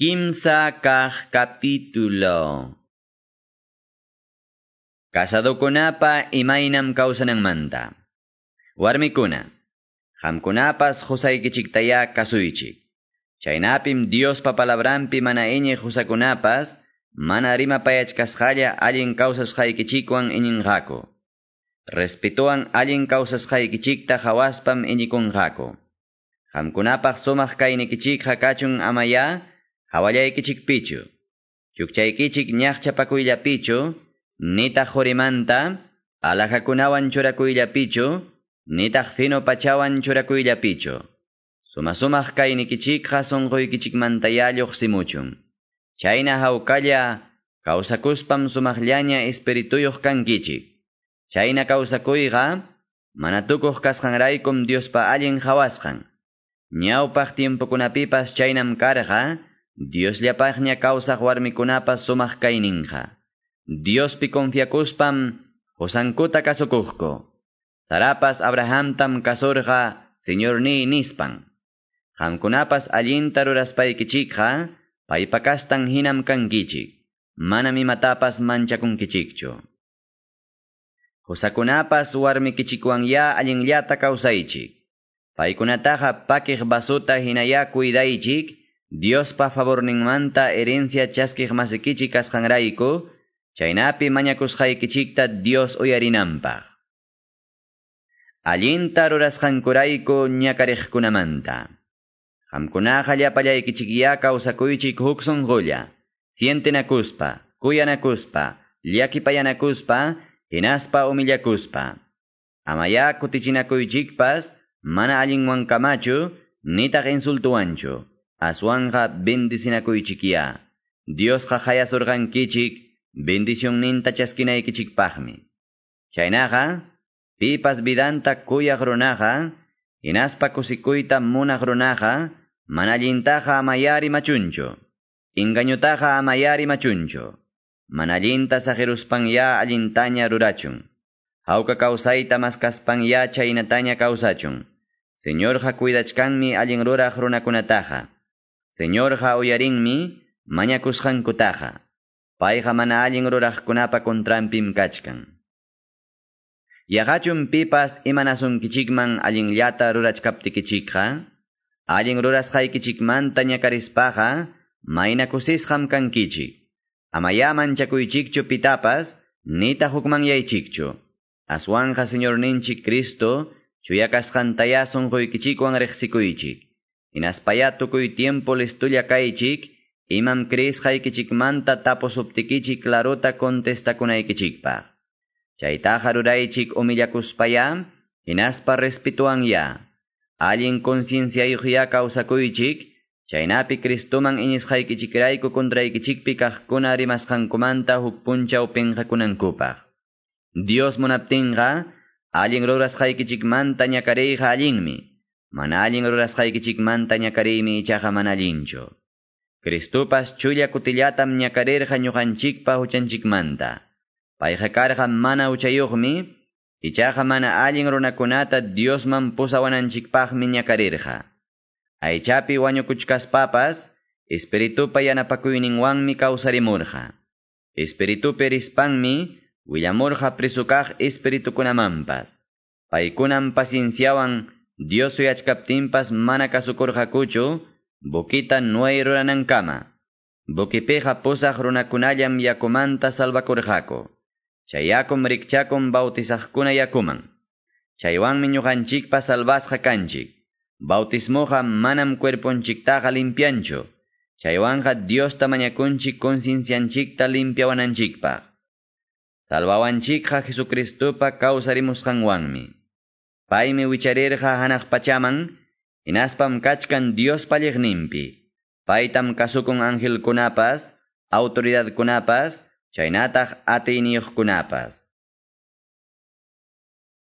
Kimsa kah capítulo. Kasadukunapa imaynam kawsananmanta. Warmikuna, hamkunapas husaykichiktaya kasuychik. Chaynapim Dios papalabrampi mana iñi husakunapas, mana rima payachkasqalla allin kawsasqaykichikwan iñinqaku. Respetuan allin kawsasqaykichikta hawaspam iñikunqaku. Hamkunapaq sumaq kaynikichikqa kachun amaya, hawallaykichikpichu. Chukchaykichik ñaqchapakuyllapichu, nitaq hurimanta, alajakunawan churakuyllapichu, nitaq fino pachawan churakuyllapichu. Suma sumaq kaynikichikqa sunquykichikmantaya lluqsimuchun. Chayna hawkalla, kawsakuspam sumaqllaña espirituyuq kankichik. Chayna kawsakuyqa, mana tukuq kasqanraykum Diospa allin hawasqan. Ñawpaq tiempokunapipas chaynam karqa, Diosllapaqña kawsaq warmikunapas sumaq kayninqa. Diospi confiakuspam Josankuta kasukuqku. Sarapas Abrahamtam kasurqa Señorni nispan. Qamkunapas allinta ruraspaykichikqa paypakastan hinam kankichik. Mana mimatapas manchakunkichikchu. Josakunapas warmikichikwanya allinllata kawsaychik. Paykunataqa pakih basuta hinaya Dios pa favor manta herencia chaskih masikichi kasqanrayku, chaynapi mañakusqaykichikta Dios uyarinanpaq. Allinta rurasqankurayku ñakariqkunamanta. Qamkunaqa llapallaykichikya kawsakuychik huk sunqulla, sientenakuspa, kuyanakuspa, llakipayanakuspa, hinaspa umillakuspa. Amaya kutichinakuykikpas, mana allinwankamachu, nitaq insultuwanchu. Aswanja bendicinakuichikia. Dios jajayasurgan kichik, bendición ninta chaskinaykichikpaqmi. Chaynaqa, pipas vidanta kuyaq runaqa, hinaspa kusikuyta munaq runaqa, manallintaqa amayari machuncho. Ingañutaqa amayari machuncho. Manallinta sajeruspanya allintaña rurachun. Hauka kausayta maskaspanya chaynataña kausachun. Señorja cuidachkanmi allin ruraq runakunataqa. Señorja uyarinmi, mañakusqankutaqa. Payqa mana allin ruraqkunapa kontrampim kachkan. Yaqachun pipas imanasonkichikman allinllata rurachkaptikichikqa, allin rurasqaykichikmanta ñakarispaqa, maynakusisqam kankichik. Amaya manchakuychikchu pitapas, nita hukmanyaychikchu. Aswanja Señor ninchik Cristo, chuyakasqantaya sonquykichikwan riqsikuychik. Inaspaya tukuy tiempo listulla kaychik, imam manta taposuptikichik clarota contestakunaykichikpaq. Chaytaqa ruraychik umillakuspaya, inaspa respetuanya. Allin concienciayuqya kawsakuychik, chaynapi Cristuman inisqaykichikrayku kontraykichikpi kaqkuna rimasqankumanta huk punchaw penqakunankupaq. Dios munaptinqa, allin rurasqaykichikmanta ñakariyqa allinmi. Manallin rurasqaykichikmanta ñakariymi ichaqa manallinchu. Cristupas chulla kutillatam ñakarirqa ñuqanchikpa huchanchikmanta. Payqa karqa mana uchayuqmi, ichaqa mana allin runakunata Diosman pusawananchikpaqmi ñakarirqa. Aychapi wañukuchkaspapas, espiritupa yanapakuyninwanmi kawsarimurqa. Espiritupi rispanmi, willamurqa prisukaq espiritukunamanpas. Paykunam pacienciawan Dios suyachkaptinpas mana kasukurqakuchu, bukita nuay ruranankama. Bukipiqa pusaq runakunallam yakumanta salvakurqaku. Chay yakum rikchakum bautizaqkuna yakuman. Chaywanmi ñuqanchikpa salvasqa kanchik. Bautismoqa manam cuerponchiktaqa limpianchu. Chaywanqa Diosta mañakunchik conciencianchikta limpiawananchikpaq. Salvawanchikqa Jesucristupa kawsarimusqanwanmi. Paymi wicharirqa hanaq pachaman, inaspam kachkan Dios palliqninpi. Paytam kasukun angelkunapas, autoridadkunapas, chaynataq kunapas.